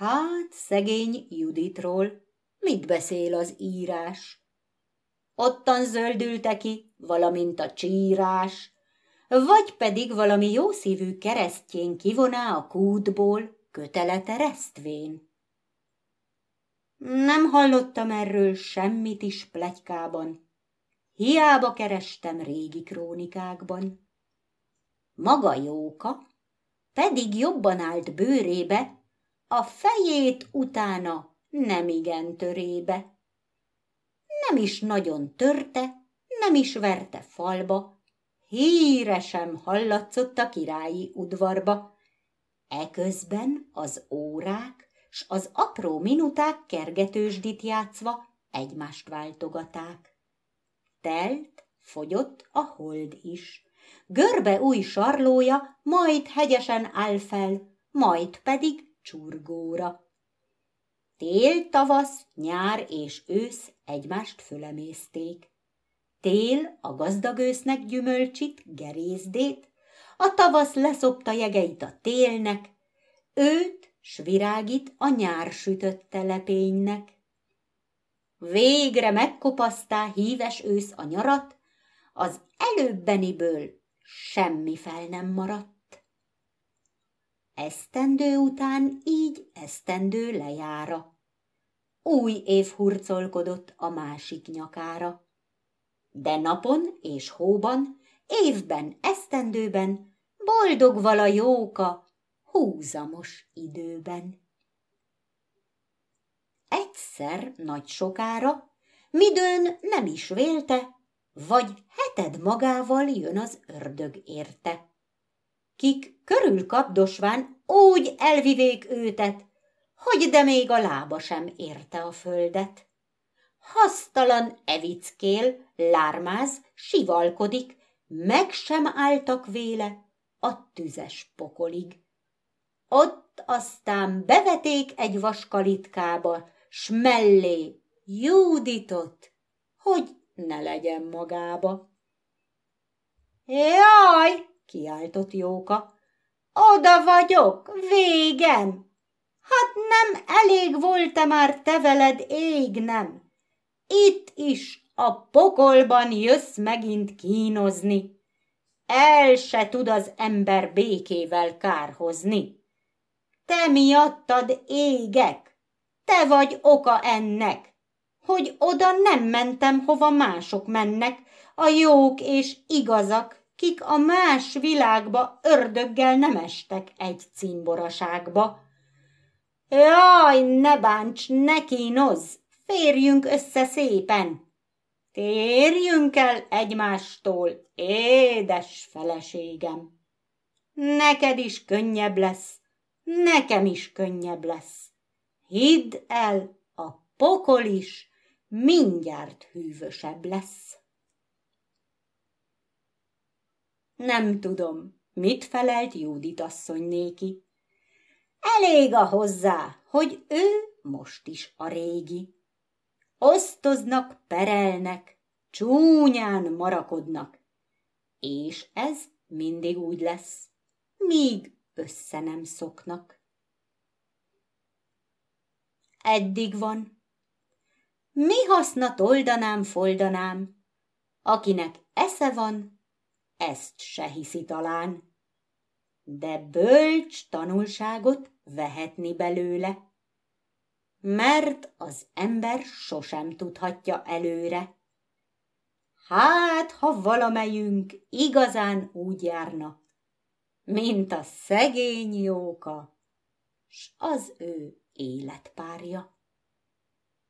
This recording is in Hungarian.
Hát, szegény Juditról, mit beszél az írás? Ottan zöldülte ki, valamint a csírás, vagy pedig valami jószívű keresztjén kivoná a kútból, kötelete resztvén. Nem hallottam erről semmit is plegykában, hiába kerestem régi krónikákban. Maga Jóka pedig jobban állt bőrébe, a fejét utána nem igen törébe. Nem is nagyon törte, nem is verte falba, híre sem hallatszott a királyi udvarba. Eközben az órák s az apró minuták kergetősdit játszva egymást váltogaták. Telt, fogyott a hold is. Görbe új sarlója majd hegyesen áll fel, majd pedig csurgóra. Tél, tavasz, nyár és ősz egymást fölemészték. Tél a gazdag ősznek gyümölcsit, gerézdét, a tavasz leszopta jegeit a télnek, őt s virágit a nyár sütött telepénynek. Végre megkopasztá híves ősz a nyarat, az előbbeniből semmi fel nem maradt. Esztendő után így esztendő lejára. Új év hurcolkodott a másik nyakára. De napon és hóban, évben, esztendőben, boldog vala jóka, húzamos időben. Egyszer nagy sokára, midőn nem is vélte, vagy heted magával jön az ördög érte. Kik körül kapdosván úgy elvivék őtet, hogy de még a lába sem érte a földet. Hasztalan evickél, lármáz, sivalkodik, meg sem álltak véle a tüzes pokolig. Ott aztán beveték egy vaskalitkába, s mellé Júditot, hogy ne legyen magába. Jaj, kiáltott Jóka, oda vagyok, végem! Hát nem elég volt-e már te veled égnem? Itt is a pokolban jössz megint kínozni. El se tud az ember békével kárhozni. Te miattad égek, te vagy oka ennek, hogy oda nem mentem, hova mások mennek, a jók és igazak, kik a más világba ördöggel nem estek egy cimboraságba. Jaj, ne bánts, ne kínozz, férjünk össze szépen! Térjünk el egymástól, édes feleségem! Neked is könnyebb lesz, nekem is könnyebb lesz. Hidd el, a pokol is mindjárt hűvösebb lesz. Nem tudom, mit felelt Júdit asszony néki. Elég a hozzá, hogy ő most is a régi. Osztoznak, perelnek, csúnyán marakodnak, és ez mindig úgy lesz, míg össze nem szoknak. Eddig van. Mi haszna toldanám, foldanám, akinek esze van, ezt se hiszi talán. De bölcs tanulságot vehetni belőle, mert az ember sosem tudhatja előre. Hát, ha valamelyünk igazán úgy járna, mint a szegény jóka, s az ő életpárja.